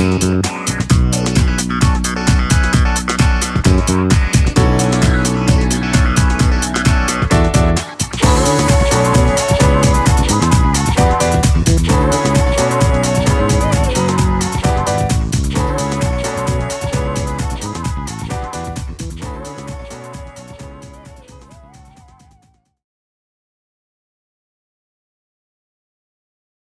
Mm-hmm.